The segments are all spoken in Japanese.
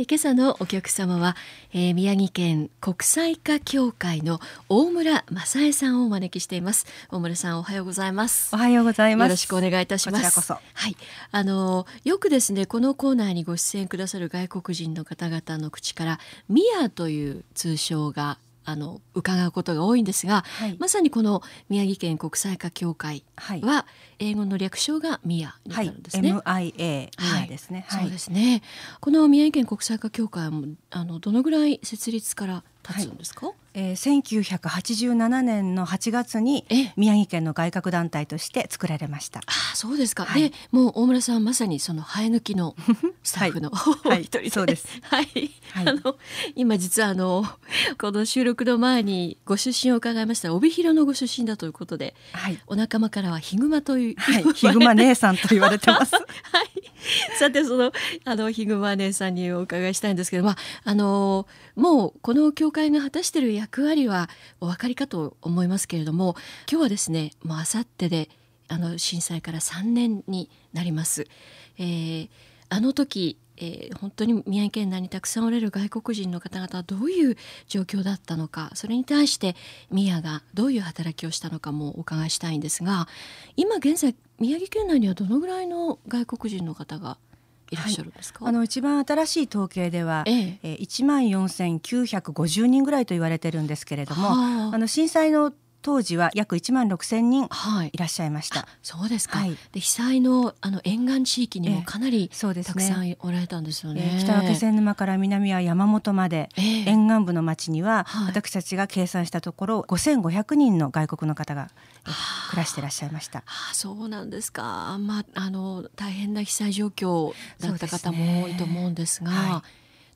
え今朝のお客様は、えー、宮城県国際化協会の大村正恵さんをお招きしています。大村さんおはようございます。おはようございます。よろしくお願いいたします。はい。あのよくですねこのコーナーにご出演くださる外国人の方々の口からミアという通称があの伺うことが多いんですが、はい、まさにこの宮城県国際化協会は、英語の略称がミアになるんですね。はい、MIA ミアですね、そうですね。この宮城県国際化協会もあのどのぐらい設立から経つんですか？えー、1987年の8月に宮城県の外郭団体として作られました。あそうですか、はい、でもう大村さんまさにその生え抜きの スタッフの、はい、一人で、そうです。はい、はい、あの今実はあのこの収録の前にご出身を伺いました帯広のご出身だということで、はい、お仲間からはヒグマという、はい、ヒグマ姉さんと言われてます。はい、さてそのあのヒグマ姉さんにお伺いしたいんですけど、まああのもうこの教会が果たしている役割はお分かりかと思いますけれども今日はですねもうあさってであの震災から3年になります。えー、あの時えー、本当に宮城県内にたくさんおられる外国人の方々はどういう状況だったのかそれに対して宮がどういう働きをしたのかもお伺いしたいんですが今現在宮城県内にはどのぐらいの外国人の方がいらっしゃるんですか、はい、あの一番新しい統計では、ええ。1万4950人ぐらいと言われてるんですけれども、あの震災の当時は約1万6千人いらっしゃいました。はい、そうですか。はい、で被災のあの沿岸地域にもかなり、えー、たくさんおられたんですよね。えー、北分気沼から南は山本まで、えー、沿岸部の町には、はい、私たちが計算したところ5500人の外国の方が暮らしていらっしゃいました。あ、そうなんですか。まああの大変な被災状況だった方も多いと思うんですが。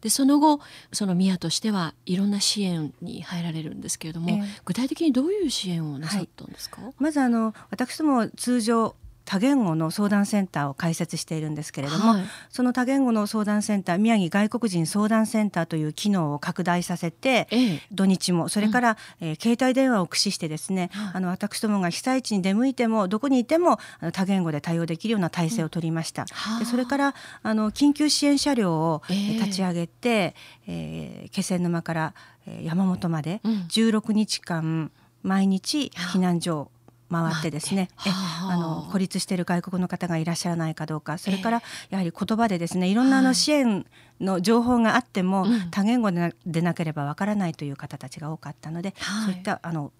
はいでその後その宮としてはいろんな支援に入られるんですけれども、えー、具体的にどういう支援をなさったんですか、はい、まずあの私ども通常多言語の相談センターを開設しているんですけれども、はい、その多言語の相談センター宮城外国人相談センターという機能を拡大させて、ええ、土日もそれから、うん、えー、携帯電話を駆使してですね、はい、あの私どもが被災地に出向いてもどこにいてもあの多言語で対応できるような体制を取りました。うん、でそれからあの緊急支援車両を立ち上げて、えー、気仙沼から山本まで16日間毎日避難所を回ってですねえあ。の孤立している外国の方がいらっしゃらないかどうかそれからやはり言葉でですねいろんなあの支援の情報があっても、多言語でなければわからないという方たちが多かったので、そういったあの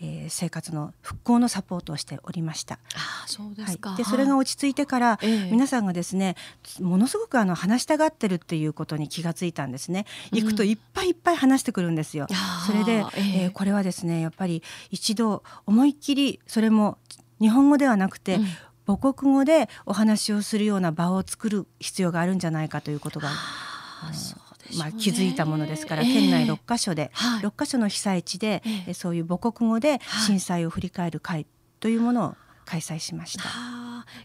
えー、生活の復興のサポートをしておりました。あそうですか、はい、でそれが落ち着いてから、えー、皆さんがですねものすごくあの話したがってるっていうことに気がついたんですね。行くといっぱいいっぱい話してくるんですよ。うん、それで、えー、えー、これはですねやっぱり一度思いっきりそれも日本語ではなくて、うん母国語でお話をするような場を作る必要があるんじゃないかということが、まあ、気づいたものですから、県内6か所で、は6か所の被災地で、えー、そういう母国語で震災を振り返る会というものを開催しました。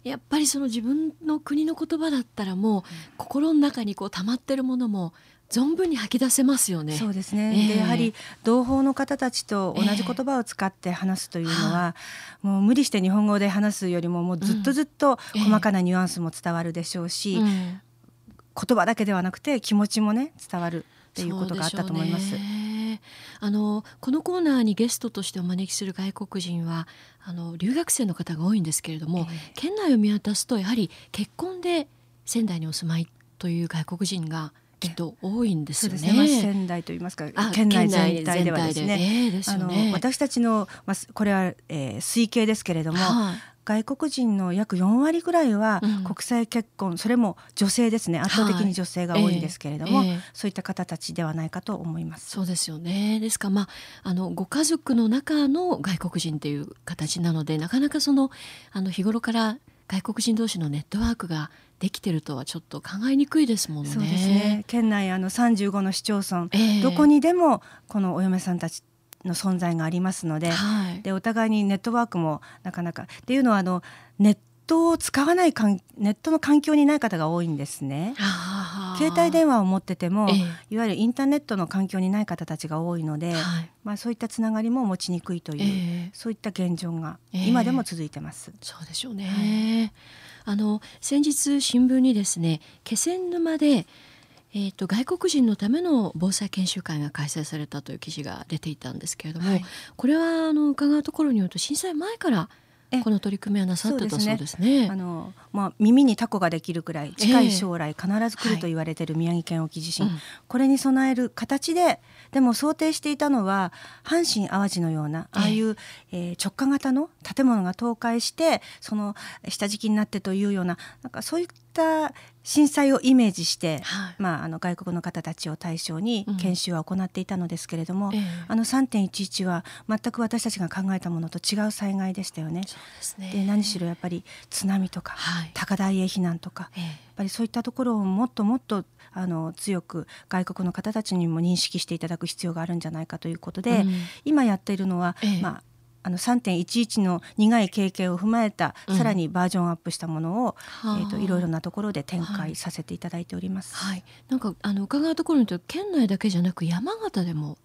やっぱりその自分の国の言葉だったらもう、心の中にこう溜まってるものも存分に吐き出せますよね。そうですね。えー、でやはり同胞の方たちと同じ言葉を使って話すというのは、えー、もう無理して日本語で話すよりももうずっとずっと細かなニュアンスも伝わるでしょうし、うん、言葉だけではなくて気持ちもね伝わるっていうことがあったと思います。あのこのコーナーにゲストとしてお招きする外国人はあの留学生の方が多いんですけれども、えー、県内を見渡すとやはり結婚で仙台にお住まいという外国人がきっと多いんですよね。ね仙台と言いますか県内全体ではですね。あの私たちのまあこれは、えー、推計ですけれども、はあ、外国人の約4割ぐらいは国際結婚、うん、それも女性ですね。圧倒的に女性が多いんですけれども、はいえ。ー、そういった方たちではないかと思います。そうですよね。ですか、まあ、あのご家族の中の外国人という形なのでなかなかそのあの日頃から外国人同士のネットワークができてるとはちょっと考えにくいですもんね。そうですね。県内あの35の市町村、えー、どこにでもこのお嫁さんたちの存在がありますのではい、でお互いにネットワークもなかなかっていうのはあのネットを使わないかんネットの環境にない方が多いんですね。携帯電話を持ってても、ええ、いわゆるインターネットの環境にない方たちが多いので、はい、まあ、そういったつながりも持ちにくいという、え、そういった現状が今でも続いてます。そうでしょうね、あの先日新聞にですね気仙沼でえーと、外国人のための防災研修会が開催されたという記事が出ていたんですけれども、はい、これはあの伺うところによると震災前からこの取り組みはなさってたそうですね。あのまあ耳にタコができるくらい近い将来必ず来ると言われている宮城県沖地震、はいうん、これに備える形ででも想定していたのは阪神・淡路のようなああいう、えー、直下型の建物が倒壊してその下敷きになってというようななんかそういった震災をイメージして、はい、まあ、あの外国の方たちを対象に研修は行っていたのですけれども、うんあの3.11は全く私たちが考えたものと違う災害でしたよね。で、ね、何しろやっぱり津波とか、はい、高台へ避難とか、やっぱりそういったところをもっともっとあの強く外国の方たちにも認識していただく必要があるんじゃないかということで、うん、今やっているのは、まああの3.11の苦い経験を踏まえた、うん、さらにバージョンアップしたものを、えーと、いろいろなところで展開させていただいております。はい、なんかあの伺うところにと県内だけじゃなく山形でも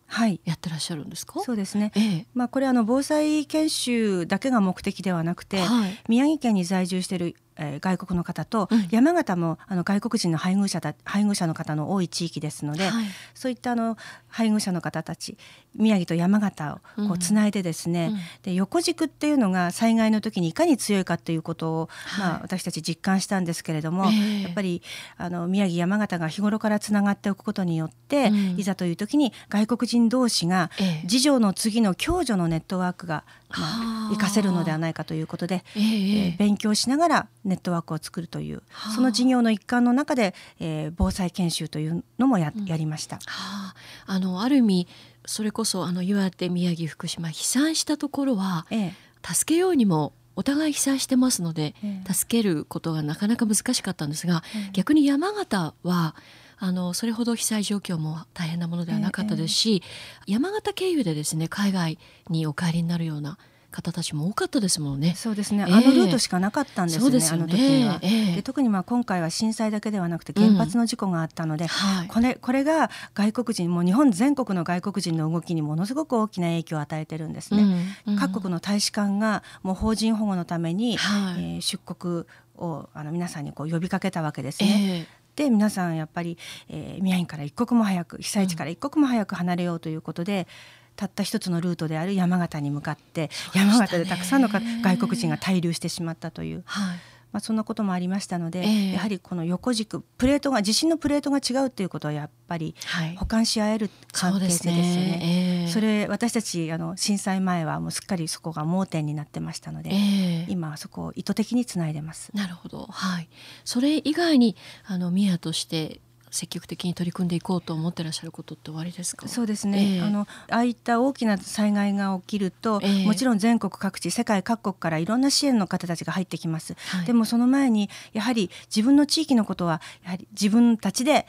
やってらっしゃるんですか？はい、そうですね。ええ、まあこれあの防災研修だけが目的ではなくて、はい、宮城県に在住しているえー、外国の方と、うん、山形もあの外国人の配偶者だ配偶者の方の多い地域ですので、はい、そういったあの配偶者の方たち宮城と山形をこうつないでですね、うん、で横軸っていうのが災害の時にいかに強いかということを、はい、まあ、私たち実感したんですけれども、えー、やっぱりあの宮城山形が日頃からつながっておくことによって、うん、いざという時に外国人同士が、えー、次女の次の共助のネットワークがまあ、活かせるのではないかということで、えー、えー、勉強しながらネットワークを作るというその事業の一環の中で、えー、防災研修というのもやうん、やりました。はあ、あのある意味それこそあの岩手宮城福島被災したところは、えー、助けようにもお互い被災してますので、えー、助けることがなかなか難しかったんですが、えー、逆に山形はあのそれほど被災状況も大変なものではなかったですし、えー、山形経由でですね海外にお帰りになるような方たちも多かったですもんね。そうですね。あのルートしかなかったんですね。えー、あの時には。えー、で特にまあ今回は震災だけではなくて原発の事故があったので、うんはい、これこれが外国人もう日本全国の外国人の動きにものすごく大きな影響を与えてるんですね。うんうん、各国の大使館がもう法人保護のために、はい、えー、出国をあの皆さんにこう呼びかけたわけですね。えーで皆さんやっぱり、えー、宮城から一刻も早く被災地から一刻も早く離れようということで、たった一つのルートである山形に向かって、山形でたくさんの外国人が滞留してしまったという。はいまあ、そんなこともありましたので、えー、やはりこの横軸プレートが地震のプレートが違うということはやっぱり補完し合える関係性ですよね。はい、そねえー、それ私たちあの震災前はもうすっかりそこが盲点になってましたので、えー、今はそこを意図的につないでます。なるほど、はい。それ以外にあの宮として積極的に取り組んでいこうと思ってらっしゃることって終わりですか？そうですね、えー、あのああいった大きな災害が起きると、えー、もちろん全国各地世界各国からいろんな支援の方たちが入ってきます、はい、でもその前にやはり自分の地域のことはやはり自分たちで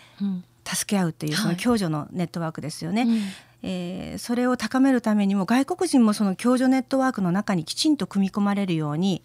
助け合うという、その共助のネットワークですよね、はいうんえー、それを高めるためにも外国人もその共助ネットワークの中にきちんと組み込まれるように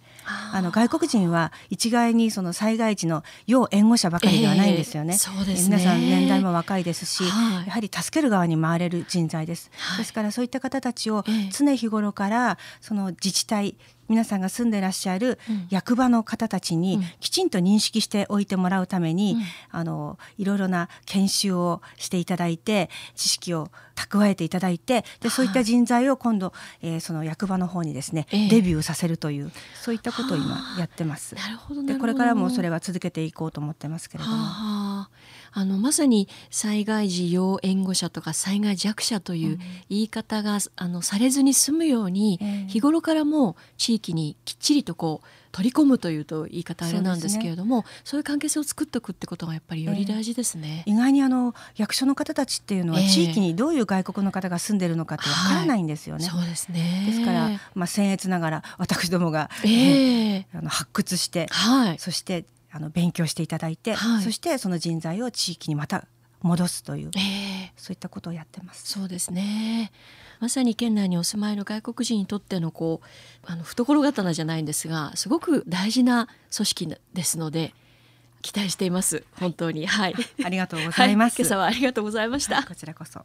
あの外国人は一概にその災害時の要援護者ばかりではないんですよね。えー、ね。皆さん年代も若いですし、はい、やはり助ける側に回れる人材です。はい、ですからそういった方たちを常日頃からその自治体皆さんが住んでいらっしゃる役場の方たちにきちんと認識しておいてもらうために、うん、あのいろいろな研修をしていただいて知識を蓄えていただいてでそういった人材を今度、えー、その役場の方にですね、えー、デビューさせるというそういったことを今やってます。なるほどでこれからもそれは続けていこうと思ってますけれども。あのまさに災害時要援護者とか災害弱者という言い方が、あのされずに済むように、日頃からも地域にきっちりとこう取り込むというと言い方あれなんですけれどもそう、ね,、いう関係性を作っておくってことがやっぱりより大事ですね、えー、意外にあの役所の方たちっていうのは地域にどういう外国の方が住んでるのかってわからないんですよね、はい、そうですね。ですからまあ僭越ながら私どもが、えー、あの発掘して、はい、そしてあの勉強していただいて、はい、そしてその人材を地域にまた戻すという、えー、そういったことをやってます。そうですね。まさに県内にお住まいの外国人にとってのこうあの懐刀じゃないんですがすごく大事な組織ですので期待しています。本当に。はい。ありがとうございます、はい、今朝はありがとうございました。こちらこそ